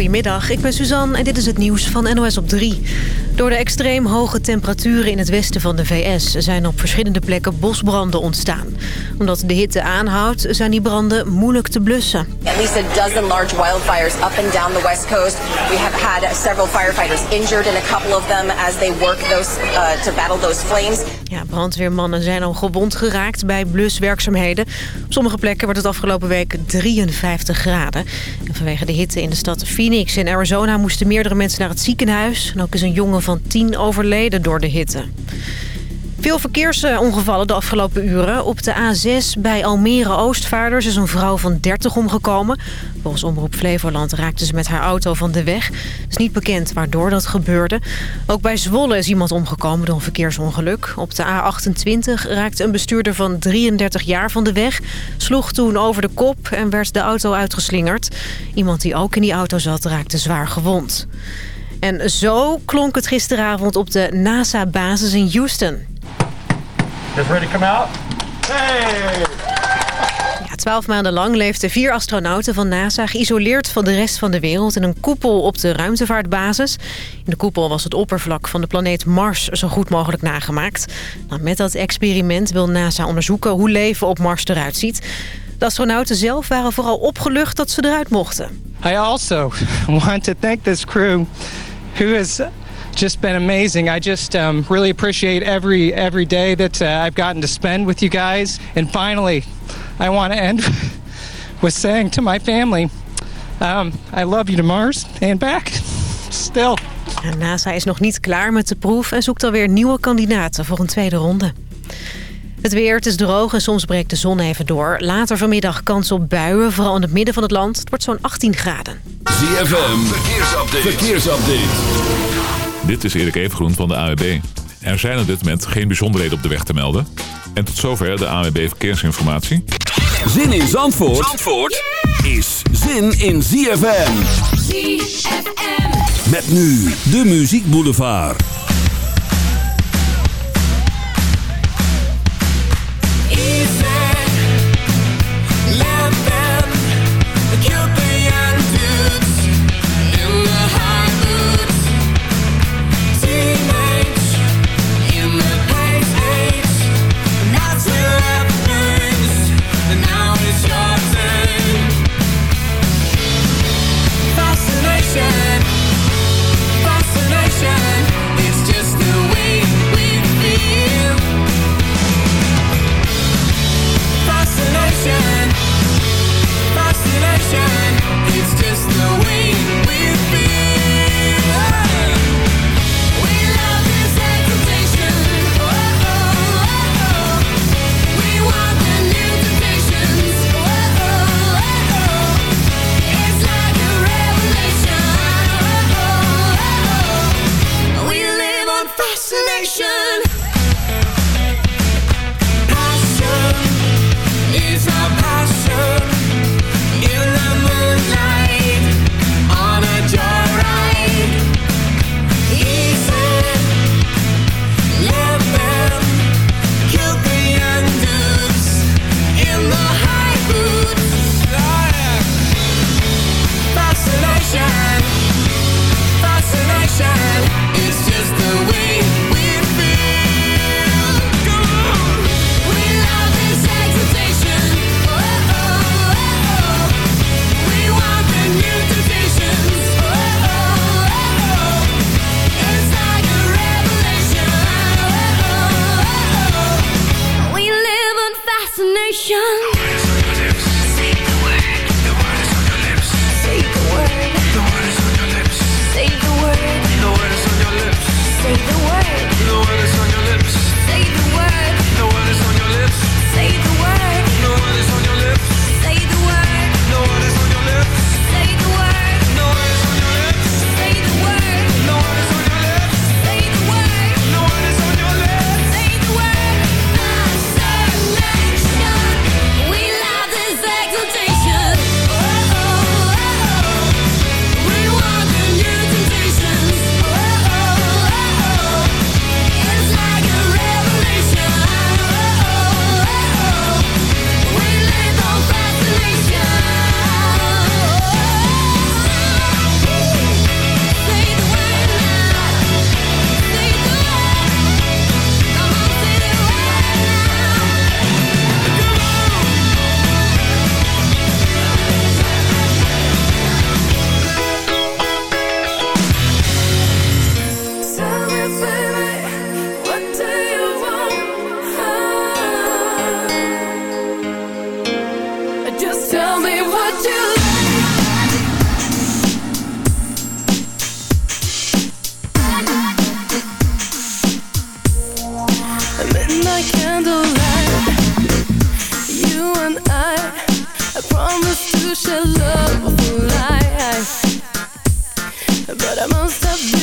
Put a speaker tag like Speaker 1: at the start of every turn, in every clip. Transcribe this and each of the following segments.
Speaker 1: Goedemiddag, ik ben Suzanne en dit is het nieuws van NOS op 3. Door de extreem hoge temperaturen in het westen van de VS... zijn op verschillende plekken bosbranden ontstaan. Omdat de hitte aanhoudt, zijn die branden moeilijk te blussen.
Speaker 2: At least a dozen large wildfires up and down the west coast. We have had several firefighters injured and a couple of them... as they work those, uh, to battle those flames.
Speaker 1: Ja, brandweermannen zijn al gewond geraakt bij bluswerkzaamheden. Op sommige plekken werd het afgelopen week 53 graden. En vanwege de hitte in de stad Phoenix in Arizona... moesten meerdere mensen naar het ziekenhuis. En ook is een jongen van 10 overleden door de hitte. Veel verkeersongevallen de afgelopen uren. Op de A6 bij Almere Oostvaarders is een vrouw van 30 omgekomen. Volgens Omroep Flevoland raakte ze met haar auto van de weg. Het is niet bekend waardoor dat gebeurde. Ook bij Zwolle is iemand omgekomen door een verkeersongeluk. Op de A28 raakte een bestuurder van 33 jaar van de weg. Sloeg toen over de kop en werd de auto uitgeslingerd. Iemand die ook in die auto zat raakte zwaar gewond. En zo klonk het gisteravond op de NASA-basis in Houston.
Speaker 3: Guys ready to come out? Hey!
Speaker 1: Ja, twaalf maanden lang leefden vier astronauten van NASA... geïsoleerd van de rest van de wereld in een koepel op de ruimtevaartbasis. In de koepel was het oppervlak van de planeet Mars zo goed mogelijk nagemaakt. Nou, met dat experiment wil NASA onderzoeken hoe leven op Mars eruit ziet. De astronauten zelf waren vooral opgelucht dat ze eruit mochten.
Speaker 4: I also want to thank this crew who has just been amazing. I just um, really appreciate every every day that uh, I've gotten to spend with you guys. And finally, I want to end with saying to my family, um, I love you to Mars and back. Still.
Speaker 1: En NASA is nog niet klaar met de proef en zoekt alweer nieuwe kandidaten voor een tweede ronde. Het weer, het is droog en soms breekt de zon even door. Later vanmiddag kans op buien, vooral in het midden van het land. Het wordt zo'n 18 graden.
Speaker 5: ZFM, verkeersupdate. verkeersupdate.
Speaker 6: Dit is Erik Evengroen van de AWB. Er zijn op dit moment geen bijzonderheden op de weg te melden. En tot zover de AWB Verkeersinformatie.
Speaker 5: Zin in Zandvoort, Zandvoort is zin in ZFM. ZFM. Met nu de Muziek Boulevard.
Speaker 7: sunshine you
Speaker 8: should love life But I must have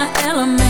Speaker 8: my element,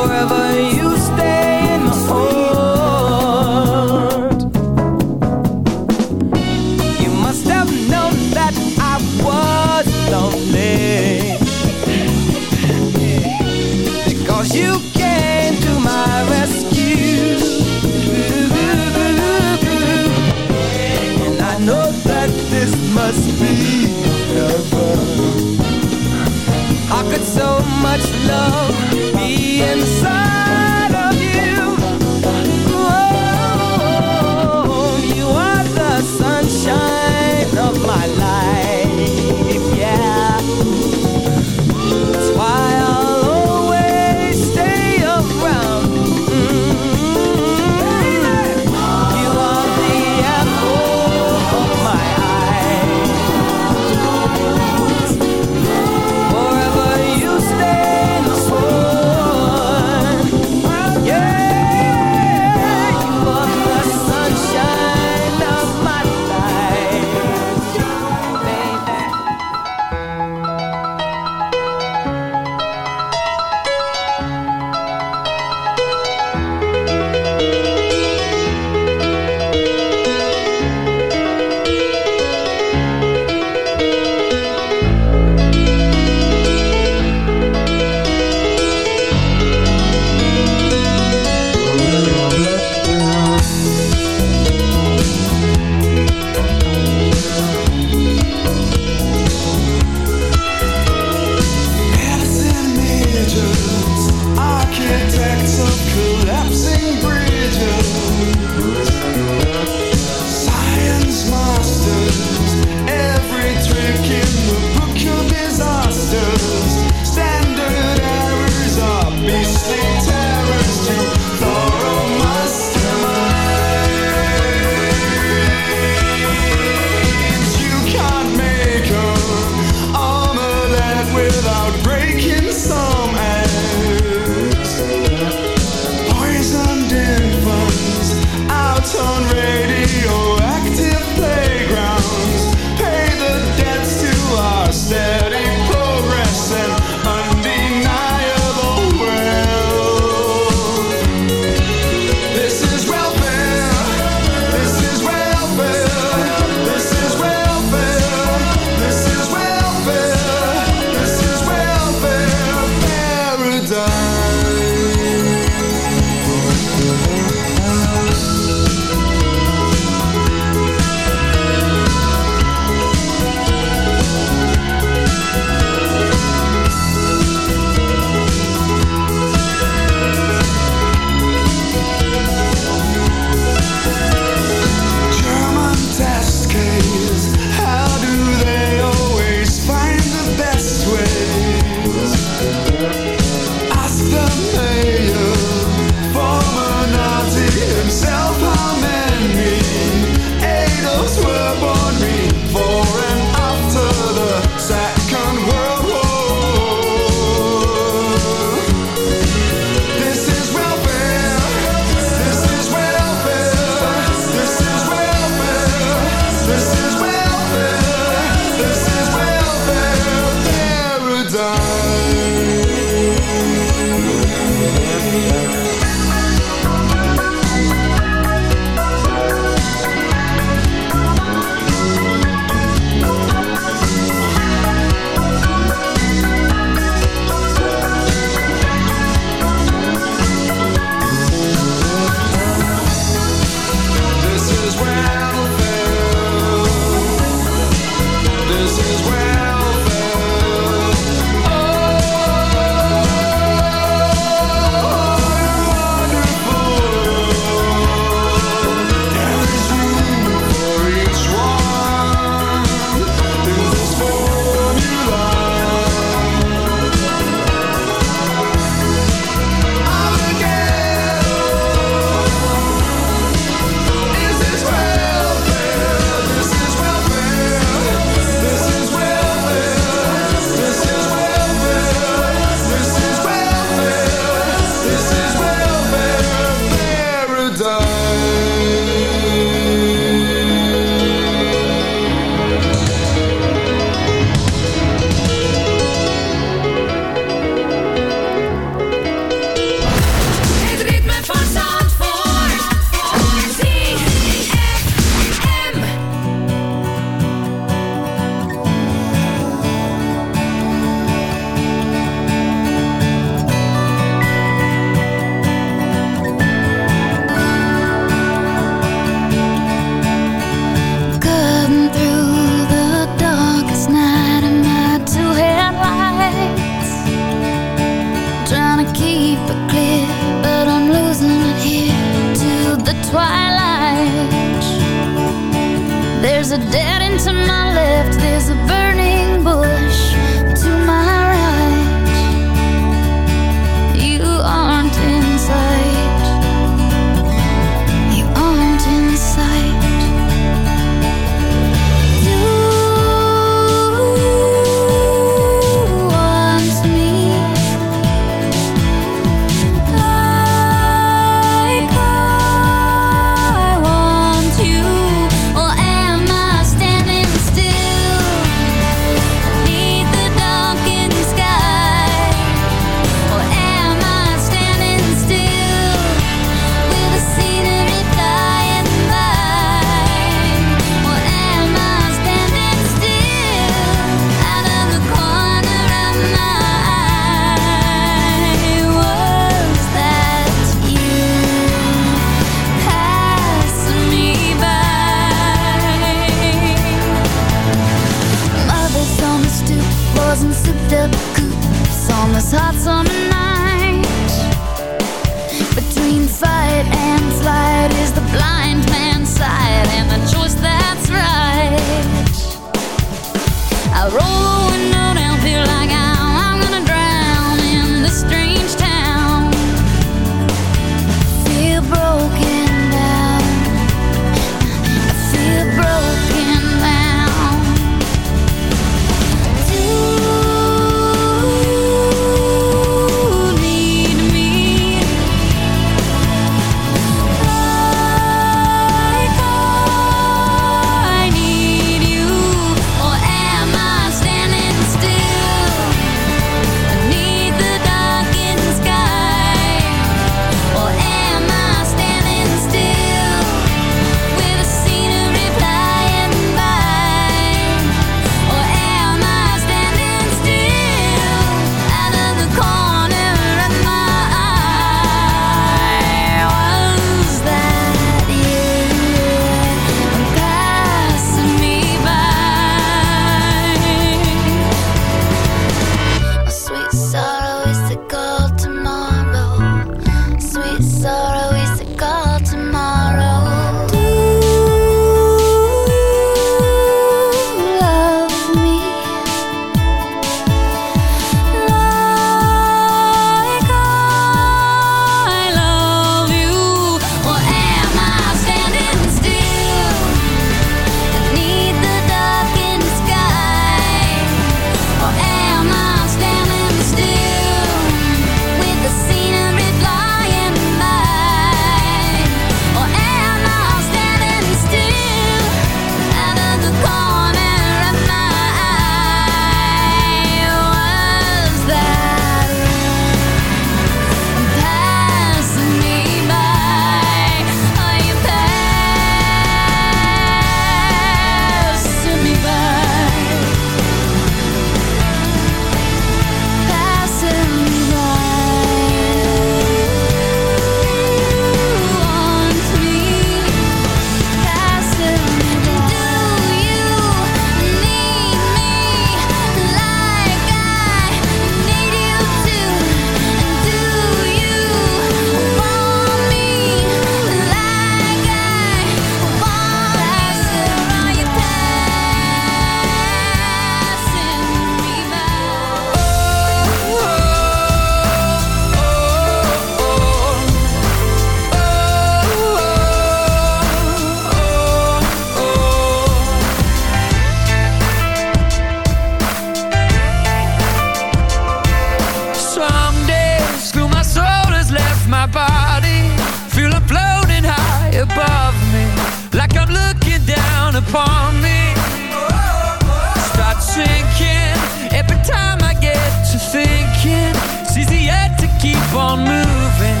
Speaker 9: on
Speaker 5: moving.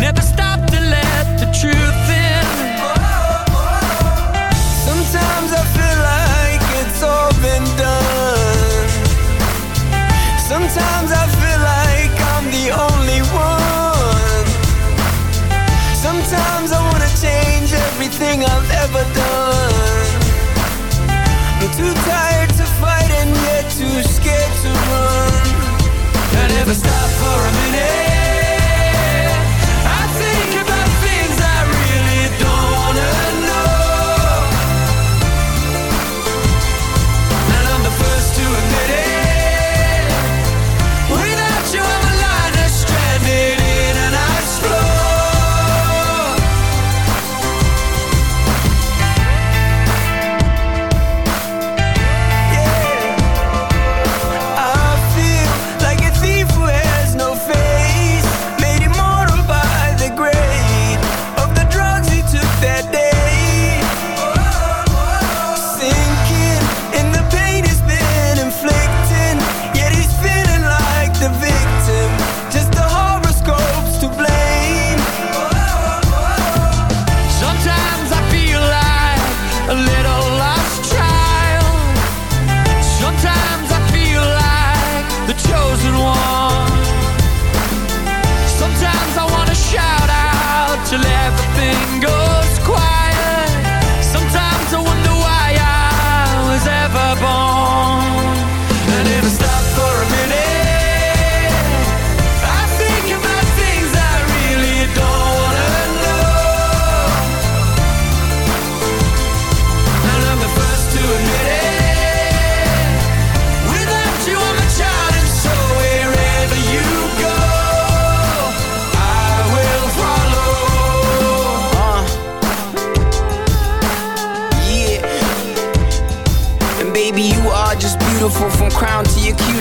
Speaker 5: Never stop to let the truth in.
Speaker 10: Sometimes I feel like it's all been done. Sometimes I feel like I'm the only one. Sometimes I wanna change everything I've ever done. I'm too tired to fight and yet too scared to run. I never stop for a minute.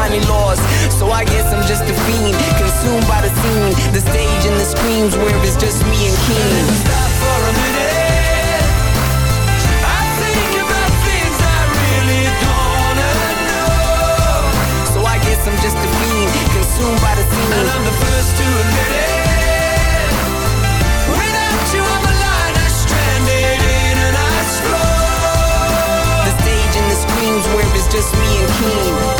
Speaker 10: finally lost. So I guess I'm just a fiend, consumed by the scene, the stage and the screams where it's just me and Keen. Stop for a minute. I think about things I really don't wanna know. So I guess I'm just a fiend, consumed by the scene. And I'm the first to admit it. Without you on the line, I'm stranded in an ice floor. The stage and the screams where it's just me and Keen.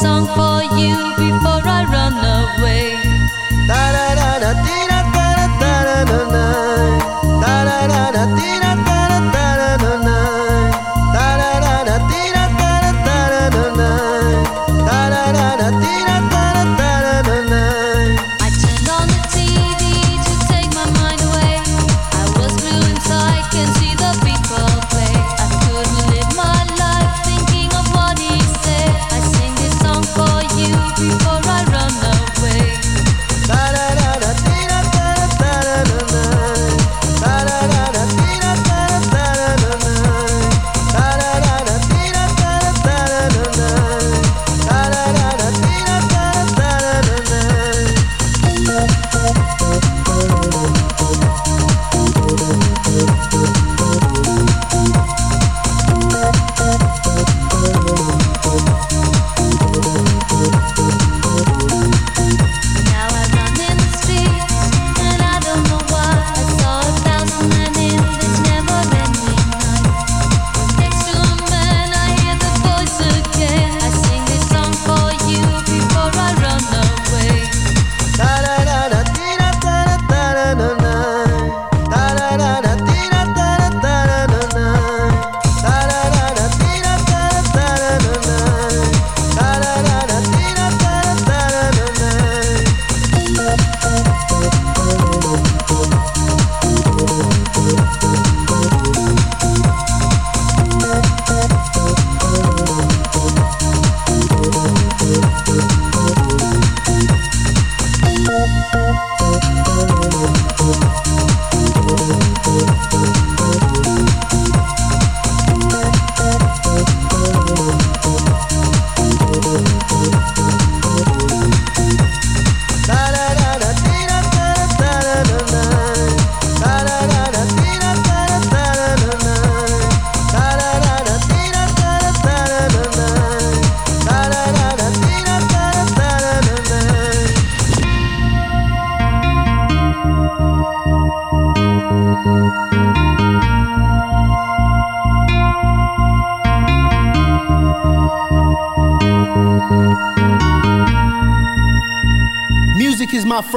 Speaker 8: Song for you before I run away.